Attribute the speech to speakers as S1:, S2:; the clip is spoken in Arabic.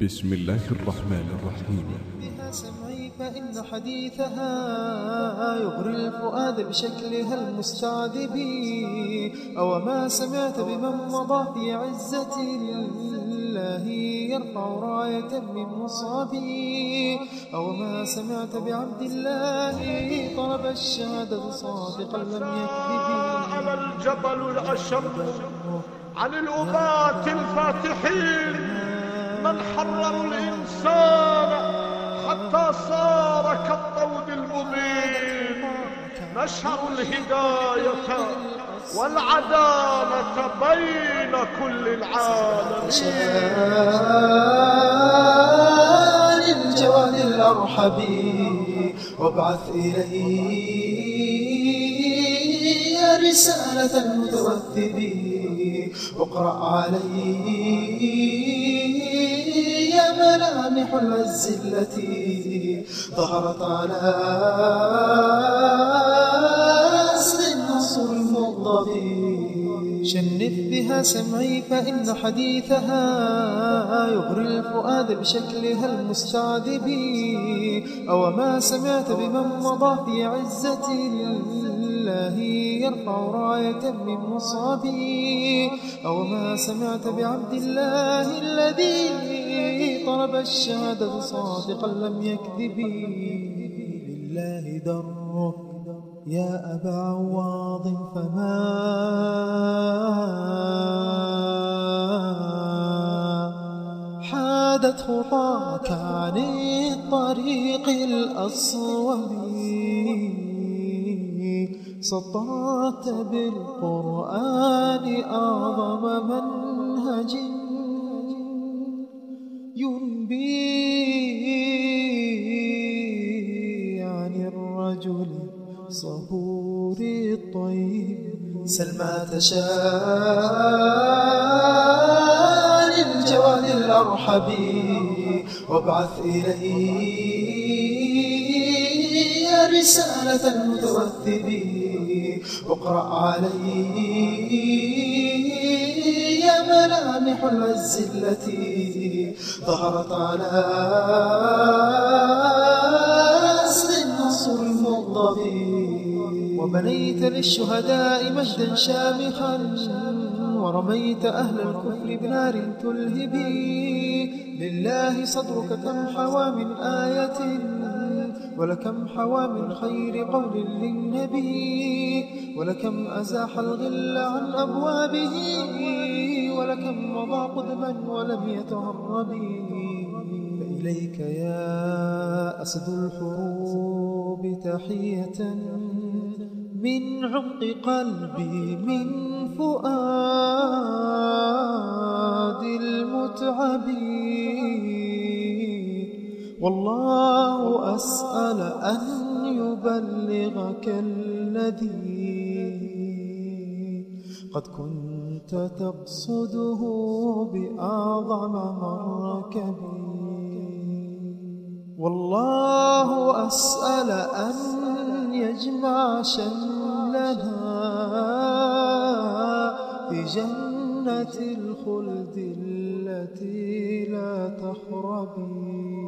S1: بسم الله الرحمن الرحيم.
S2: بها سمعي فإن حديثها يغري الفؤاد بشكلها المستعذب أو ما سمعت بمن مضى في عزة الله يرفع راية من مصابي أو ما سمعت بعبد الله طلب الشهادة صادقا لم
S3: على
S2: يكذب
S3: الجبل الأشم عن الأبات الفاتحين. من حرروا الإنسان حتى صار كالطود المبين. نشروا الهداية والعدالة بين كل العالمين.
S2: الجواد الأرحب وابعث إلي رسالة المتوثب. واقرأ علي ملامح العز التي ظهرت على أسد النصر المضبي شنف بها سمعي فإن حديثها يغري الفؤاد بشكلها المستعذب أو ما سمعت بمن مضى في عزة الله يرفع راية من مصابي أو ما سمعت بعبد الله الذي طلب الشهادة صادقا لم يكذب لله درك يا أبا عواض فما حادت خطاك عن الطريق الأصوب. سطرت بالقرآن أعظم منهج ينبي عن الرجل صبور الطيب. سلمى تشاء للجواد وابعث إلي رسالة المتوثب. واقرأ علي ملامح العز التي ظهرت على أسد النصر المضبي وبنيت للشهداء مجدا شامخا ورميت أهل الكفر بنار تلهبي. لله صدرك كم حوى من آية ولكم حوى من خير قول للنبي ولكم أزاح الغل عن أبوابه ولكم مضى قدما ولم يتهرب فإليك يا أسد الحروب تحية من عمق قلبي من فؤاد المتعبين والله أسأل أن يبلغك الذي قد كنت تقصده بأعظم مركب. والله أسأل أن يجمع شملنا في جنة الخلد التي لا تخربي